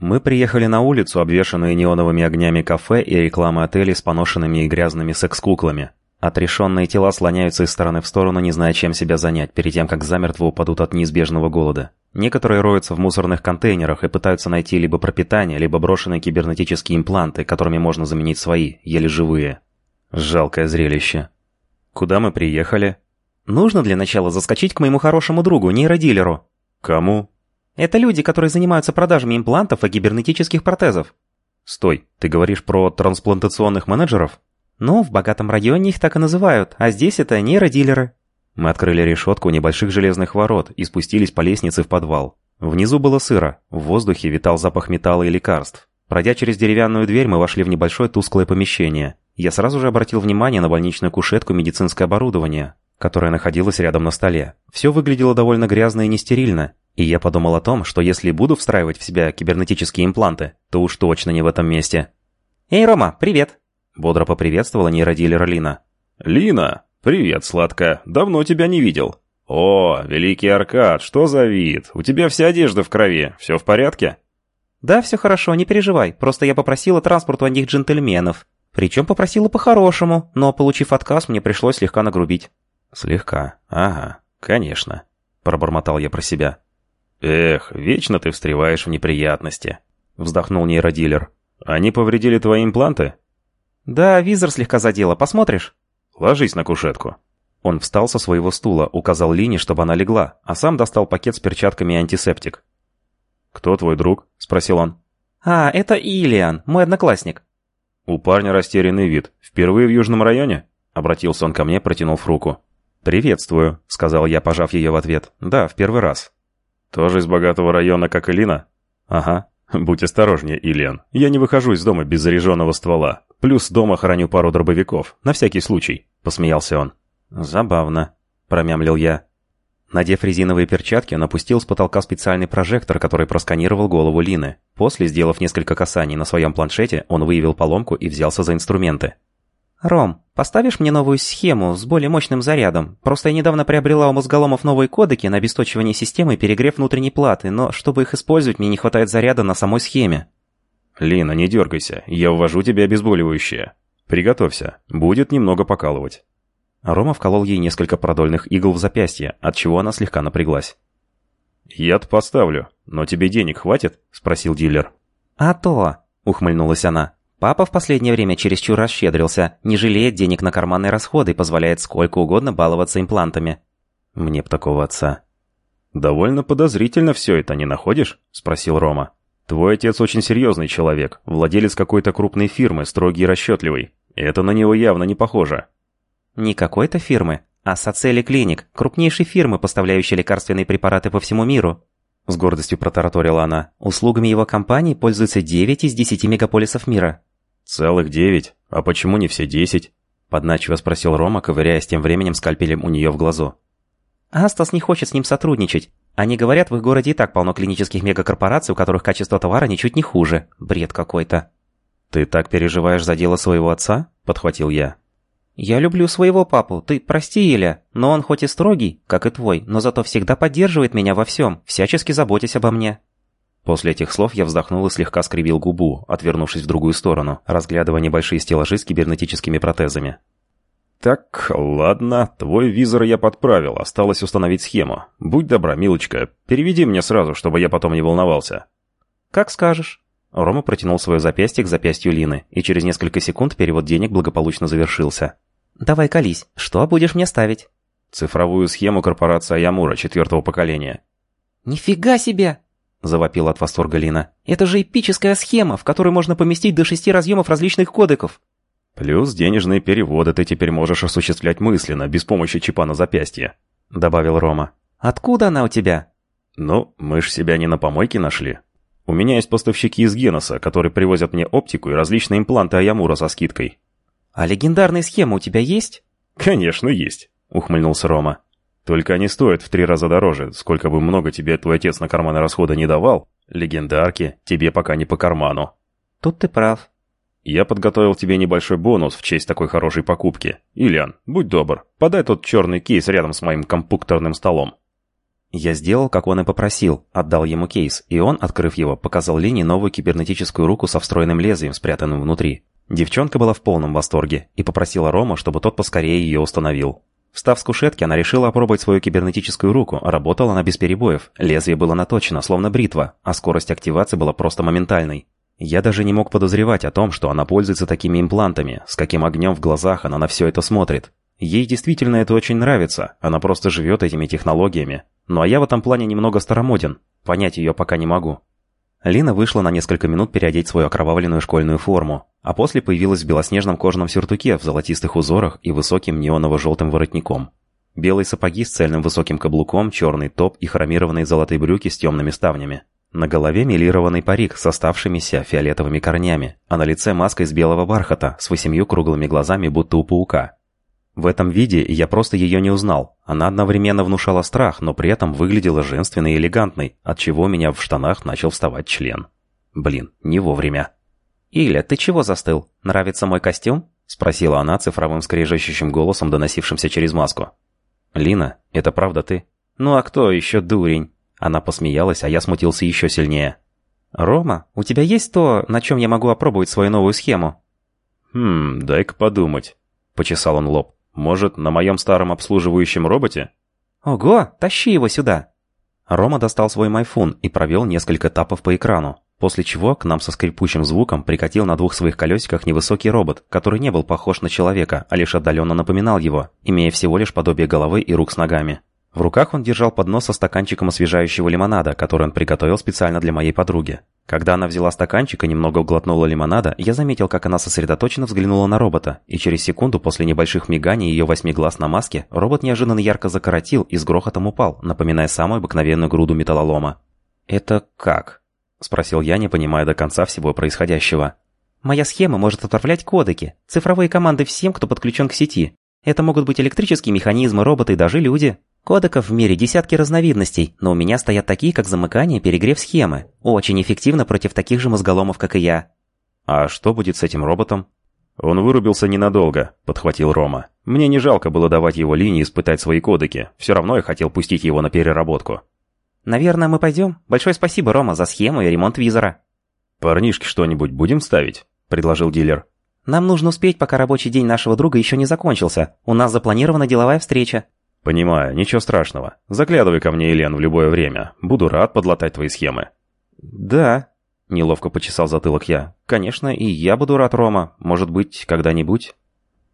Мы приехали на улицу, обвешанную неоновыми огнями кафе и рекламы отелей с поношенными и грязными секс-куклами. Отрешенные тела слоняются из стороны в сторону, не зная, чем себя занять, перед тем, как замертво упадут от неизбежного голода. Некоторые роются в мусорных контейнерах и пытаются найти либо пропитание, либо брошенные кибернетические импланты, которыми можно заменить свои, еле живые. Жалкое зрелище. Куда мы приехали? Нужно для начала заскочить к моему хорошему другу, нейродилеру. Кому? Это люди, которые занимаются продажами имплантов и кибернетических протезов. Стой, ты говоришь про трансплантационных менеджеров? Ну, в богатом районе их так и называют, а здесь это нейродилеры. Мы открыли решетку небольших железных ворот и спустились по лестнице в подвал. Внизу было сыро, в воздухе витал запах металла и лекарств. Пройдя через деревянную дверь, мы вошли в небольшое тусклое помещение. Я сразу же обратил внимание на больничную кушетку и медицинское оборудование, которое находилось рядом на столе. Все выглядело довольно грязно и нестерильно, и я подумал о том, что если буду встраивать в себя кибернетические импланты, то уж точно не в этом месте. «Эй, Рома, привет!» Бодро поприветствовала нейродилер Лина. «Лина, привет, сладкая. Давно тебя не видел. О, великий Аркад, что за вид? У тебя вся одежда в крови. Все в порядке?» «Да, все хорошо, не переживай. Просто я попросила транспорт у одних джентльменов. Причем попросила по-хорошему, но, получив отказ, мне пришлось слегка нагрубить». «Слегка. Ага, конечно», — пробормотал я про себя. «Эх, вечно ты встреваешь в неприятности», — вздохнул нейродилер. «Они повредили твои импланты?» «Да, визор слегка задело. Посмотришь?» «Ложись на кушетку». Он встал со своего стула, указал Лине, чтобы она легла, а сам достал пакет с перчатками и антисептик. «Кто твой друг?» — спросил он. «А, это Илиан, мой одноклассник». «У парня растерянный вид. Впервые в Южном районе?» — обратился он ко мне, протянув руку. «Приветствую», — сказал я, пожав ее в ответ. «Да, в первый раз». «Тоже из богатого района, как Илина?» «Ага». «Будь осторожнее, Ильян. Я не выхожу из дома без заряженного ствола. Плюс дома храню пару дробовиков. На всякий случай», — посмеялся он. «Забавно», — промямлил я. Надев резиновые перчатки, он опустил с потолка специальный прожектор, который просканировал голову Лины. После, сделав несколько касаний на своем планшете, он выявил поломку и взялся за инструменты. «Ром, поставишь мне новую схему с более мощным зарядом? Просто я недавно приобрела у мозголомов новые кодеки на обесточивание системы и перегрев внутренней платы, но чтобы их использовать, мне не хватает заряда на самой схеме». «Лина, не дергайся, я ввожу тебе обезболивающее. Приготовься, будет немного покалывать». Рома вколол ей несколько продольных игл в запястье, от чего она слегка напряглась. «Я-то поставлю, но тебе денег хватит?» – спросил дилер. «А то!» – ухмыльнулась она. Папа в последнее время чересчур расщедрился, не жалеет денег на карманные расходы и позволяет сколько угодно баловаться имплантами. Мне б такого отца. «Довольно подозрительно все это, не находишь?» – спросил Рома. «Твой отец очень серьезный человек, владелец какой-то крупной фирмы, строгий и расчетливый. Это на него явно не похоже». «Не какой-то фирмы, а Сацели Клиник, крупнейшей фирмы, поставляющей лекарственные препараты по всему миру. С гордостью протараторила она. Услугами его компании пользуются 9 из 10 мегаполисов мира. «Целых девять? А почему не все десять?» Подначиво спросил Рома, ковыряясь тем временем скальпелем у нее в глазу. «Астас не хочет с ним сотрудничать. Они говорят, в их городе и так полно клинических мегакорпораций, у которых качество товара ничуть не хуже. Бред какой-то». «Ты так переживаешь за дело своего отца?» – подхватил я. «Я люблю своего папу, ты прости, Иля, но он хоть и строгий, как и твой, но зато всегда поддерживает меня во всем, всячески заботясь обо мне. После этих слов я вздохнул и слегка скривил губу, отвернувшись в другую сторону, разглядывая небольшие стеллажи с кибернетическими протезами. «Так, ладно, твой визор я подправил, осталось установить схему. Будь добра, милочка, переведи мне сразу, чтобы я потом не волновался». «Как скажешь». Рома протянул свое запястье к запястью Лины, и через несколько секунд перевод денег благополучно завершился. «Давай колись, что будешь мне ставить?» «Цифровую схему корпорации Аямура четвертого поколения». «Нифига себе!» — завопила от восторга Лина. «Это же эпическая схема, в которой можно поместить до шести разъемов различных кодеков!» «Плюс денежные переводы ты теперь можешь осуществлять мысленно, без помощи чипа на запястье», — добавил Рома. «Откуда она у тебя?» «Ну, мы ж себя не на помойке нашли. У меня есть поставщики из Геноса, которые привозят мне оптику и различные импланты Аямура со скидкой». «А легендарные схемы у тебя есть?» «Конечно есть», — ухмыльнулся Рома. Только они стоят в три раза дороже. Сколько бы много тебе твой отец на карманы расхода не давал, легендарки тебе пока не по карману. Тут ты прав. Я подготовил тебе небольшой бонус в честь такой хорошей покупки. Ильян, будь добр, подай тот черный кейс рядом с моим компьютерным столом. Я сделал, как он и попросил, отдал ему кейс, и он, открыв его, показал Лине новую кибернетическую руку со встроенным лезвием, спрятанным внутри. Девчонка была в полном восторге и попросила Рома, чтобы тот поскорее ее установил. Встав с кушетки, она решила опробовать свою кибернетическую руку. Работала она без перебоев. Лезвие было наточено, словно бритва, а скорость активации была просто моментальной. Я даже не мог подозревать о том, что она пользуется такими имплантами, с каким огнем в глазах она на все это смотрит. Ей действительно это очень нравится, она просто живет этими технологиями. Ну а я в этом плане немного старомоден, понять ее пока не могу. Лина вышла на несколько минут переодеть свою окровавленную школьную форму, а после появилась в белоснежном кожаном сюртуке в золотистых узорах и высоким неоново-желтым воротником. Белые сапоги с цельным высоким каблуком, черный топ и хромированные золотые брюки с темными ставнями. На голове милированный парик с оставшимися фиолетовыми корнями, а на лице маска из белого бархата с восемью круглыми глазами, будто у паука. В этом виде я просто ее не узнал. Она одновременно внушала страх, но при этом выглядела женственной и элегантной, от чего у меня в штанах начал вставать член. Блин, не вовремя. «Иля, ты чего застыл? Нравится мой костюм?» — спросила она цифровым скрежещущим голосом, доносившимся через маску. «Лина, это правда ты?» «Ну а кто еще дурень?» Она посмеялась, а я смутился еще сильнее. «Рома, у тебя есть то, на чем я могу опробовать свою новую схему?» «Хм, дай-ка подумать», — почесал он лоб. Может, на моем старом обслуживающем роботе? Ого, тащи его сюда. Рома достал свой майфун и провел несколько этапов по экрану, после чего к нам со скрипучим звуком прикатил на двух своих колесиках невысокий робот, который не был похож на человека, а лишь отдаленно напоминал его, имея всего лишь подобие головы и рук с ногами. В руках он держал поднос со стаканчиком освежающего лимонада, который он приготовил специально для моей подруги. Когда она взяла стаканчик и немного углотнула лимонада, я заметил, как она сосредоточенно взглянула на робота, и через секунду после небольших миганий ее восьми глаз на маске, робот неожиданно ярко закоротил и с грохотом упал, напоминая самую обыкновенную груду металлолома. «Это как?» – спросил я, не понимая до конца всего происходящего. «Моя схема может отправлять кодеки, цифровые команды всем, кто подключен к сети. Это могут быть электрические механизмы, роботы и даже люди. Кодеков в мире десятки разновидностей, но у меня стоят такие, как замыкание, перегрев схемы. Очень эффективно против таких же мозголомов, как и я. А что будет с этим роботом? Он вырубился ненадолго, подхватил Рома. Мне не жалко было давать его линии испытать свои кодеки. Все равно я хотел пустить его на переработку. Наверное, мы пойдем. Большое спасибо, Рома, за схему и ремонт визора. Парнишки что-нибудь будем ставить? Предложил дилер. Нам нужно успеть, пока рабочий день нашего друга еще не закончился. У нас запланирована деловая встреча. «Понимаю, ничего страшного. Заглядывай ко мне, Елен, в любое время. Буду рад подлатать твои схемы». «Да», — неловко почесал затылок я. «Конечно, и я буду рад, Рома. Может быть, когда-нибудь».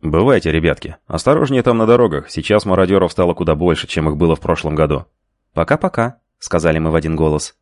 «Бывайте, ребятки. Осторожнее там на дорогах. Сейчас мародеров стало куда больше, чем их было в прошлом году». «Пока-пока», — сказали мы в один голос.